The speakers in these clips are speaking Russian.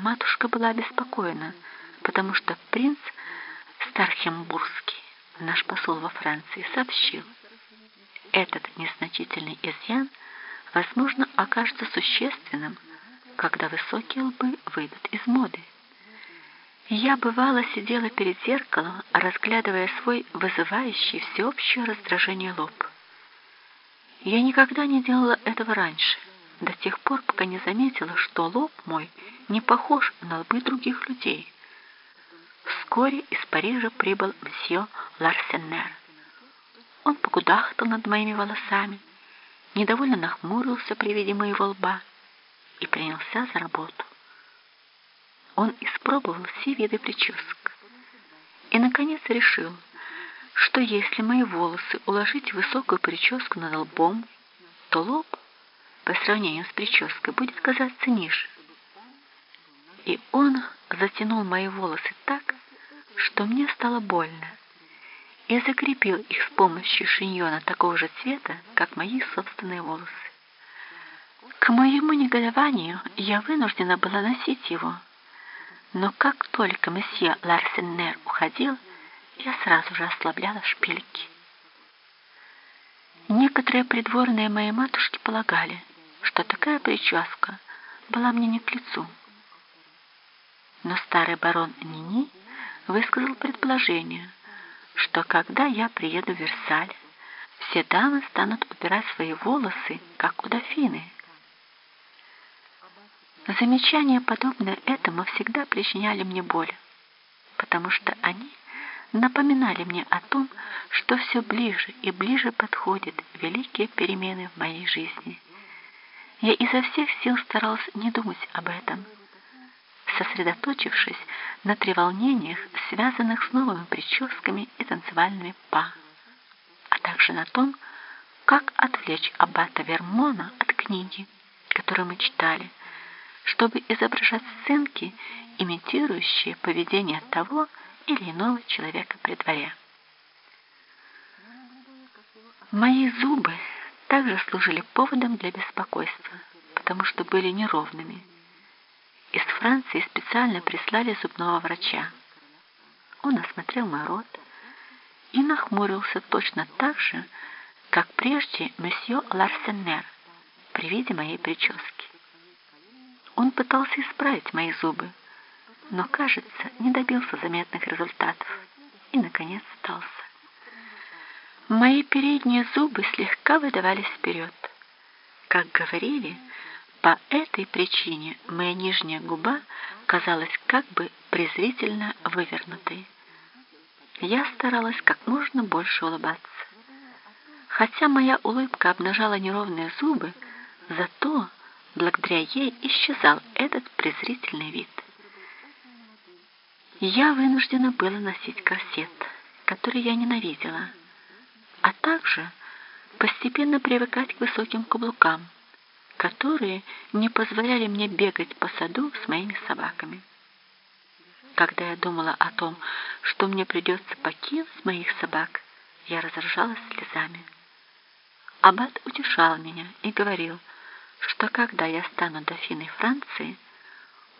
матушка была обеспокоена, потому что принц Стархембургский, наш посол во Франции, сообщил, этот незначительный изъян, возможно, окажется существенным, когда высокие лбы выйдут из моды. Я, бывало, сидела перед зеркалом, разглядывая свой вызывающий всеобщее раздражение лоб. Я никогда не делала этого раньше, до тех пор, пока не заметила, что лоб мой не похож на лбы других людей. Вскоре из Парижа прибыл мсье Ларсеннер. Он покудахтал над моими волосами, недовольно нахмурился при виде моего лба и принялся за работу. Он испробовал все виды причесок и, наконец, решил, что если мои волосы уложить в высокую прическу над лбом, то лоб, по сравнению с прической, будет казаться ниже. И он затянул мои волосы так, что мне стало больно, и закрепил их с помощью шиньона такого же цвета, как мои собственные волосы. К моему негодованию я вынуждена была носить его, но как только месье Ларсеннер уходил, я сразу же ослабляла шпильки. Некоторые придворные моей матушки полагали, что такая прическа была мне не к лицу. Но старый барон Нини высказал предположение, что когда я приеду в Версаль, все дамы станут убирать свои волосы, как у дофины. Замечания, подобные этому, всегда причиняли мне боль, потому что они напоминали мне о том, что все ближе и ближе подходят великие перемены в моей жизни. Я изо всех сил старалась не думать об этом, сосредоточившись на треволнениях, связанных с новыми прическами и танцевальными па, а также на том, как отвлечь аббата Вермона от книги, которую мы читали, чтобы изображать сценки, имитирующие поведение того или иного человека при дворе. Мои зубы также служили поводом для беспокойства, потому что были неровными. Из Франции специально прислали зубного врача. Он осмотрел мой рот и нахмурился точно так же, как прежде месье Ларсеннер при виде моей прически. Он пытался исправить мои зубы, но, кажется, не добился заметных результатов и, наконец, сдался. Мои передние зубы слегка выдавались вперед. Как говорили, по этой причине моя нижняя губа казалась как бы презрительно вывернутой. Я старалась как можно больше улыбаться. Хотя моя улыбка обнажала неровные зубы, зато благодаря ей исчезал этот презрительный вид. Я вынуждена была носить корсет, который я ненавидела, а также постепенно привыкать к высоким каблукам, которые не позволяли мне бегать по саду с моими собаками. Когда я думала о том, что мне придется покинуть моих собак, я разражалась слезами. Аббат утешал меня и говорил, что когда я стану дофиной Франции,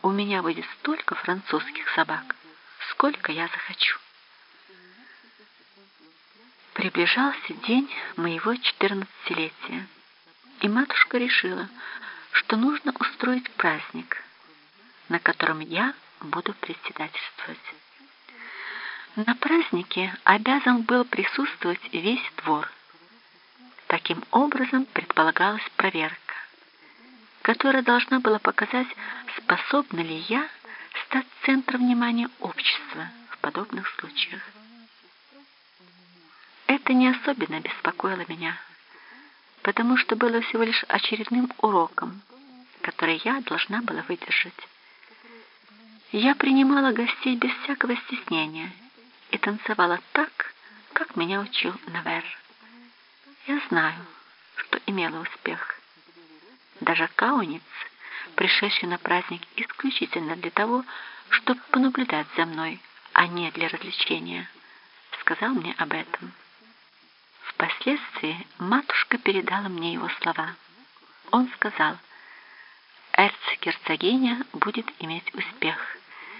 у меня будет столько французских собак, сколько я захочу. Приближался день моего четырнадцатилетия, и матушка решила, что нужно устроить праздник, на котором я буду председательствовать. На празднике обязан был присутствовать весь двор. Таким образом предполагалась проверка которая должна была показать, способна ли я стать центром внимания общества в подобных случаях. Это не особенно беспокоило меня, потому что было всего лишь очередным уроком, который я должна была выдержать. Я принимала гостей без всякого стеснения и танцевала так, как меня учил Навер. Я знаю, что имела успех. Даже кауниц, пришедший на праздник исключительно для того, чтобы понаблюдать за мной, а не для развлечения, сказал мне об этом. Впоследствии матушка передала мне его слова. Он сказал, эрцгерцогиня будет иметь успех.